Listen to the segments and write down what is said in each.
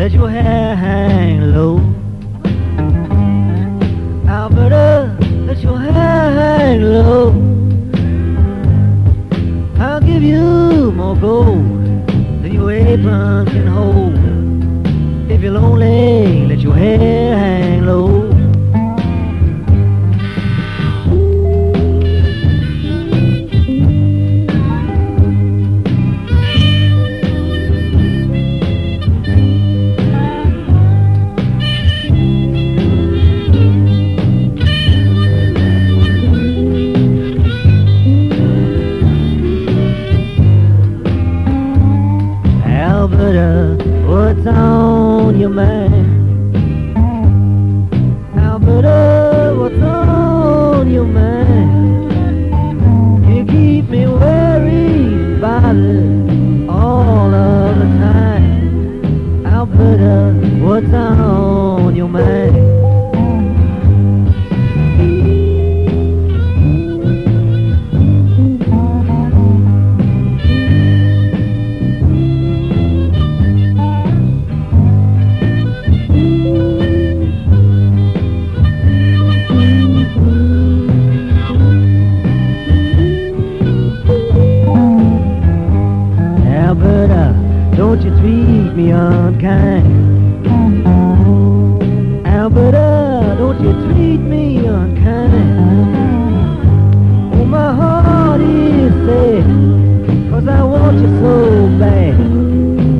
let your hair hang low. Alberta, let your hair hang low. I'll give you more gold than your apron can hold. If you're lonely, मैं me unkind. Alberta, uh, don't you treat me unkind. Oh, my heart is sad, cause I want you so bad.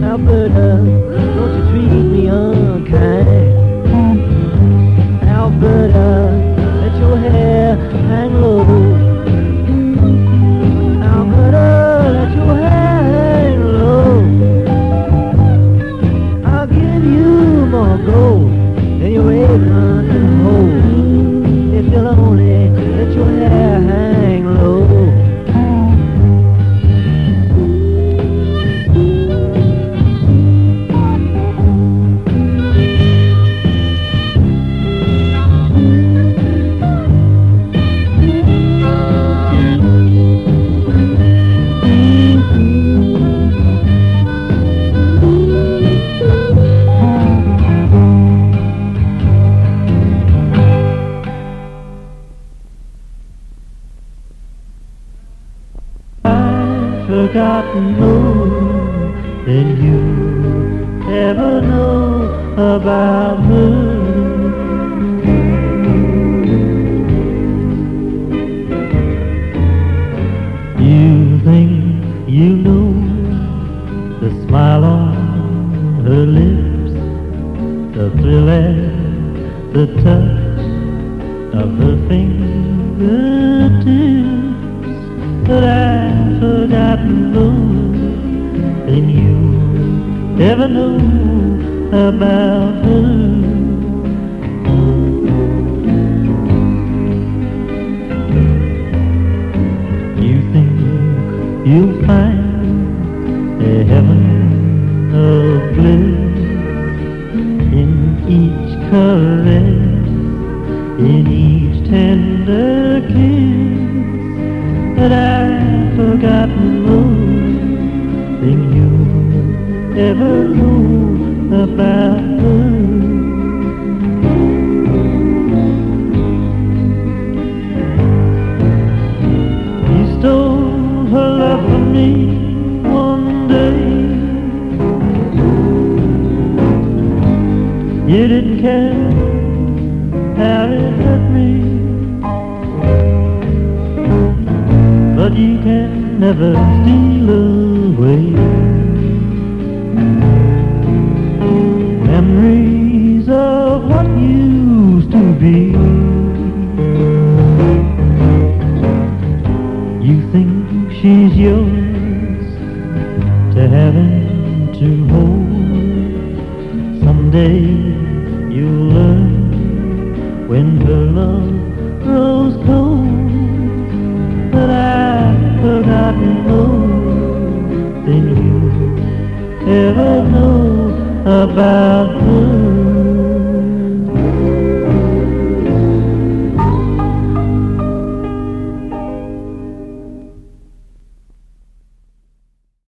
Alberta, uh, don't you treat me unkind. Your forgotten more than you ever know about her. You think you know the smile on her lips, the thrill and the touch of her fingertips but I've forgotten more than you ever know about her. You think you'll find a heaven of bliss in each caress, in each tender ever know about her. You stole her love from me one day. You didn't care how it hurt me. but you can never steal away memories of what used to be. You think she's yours to have and to hold. Someday you'll learn when her love ever know about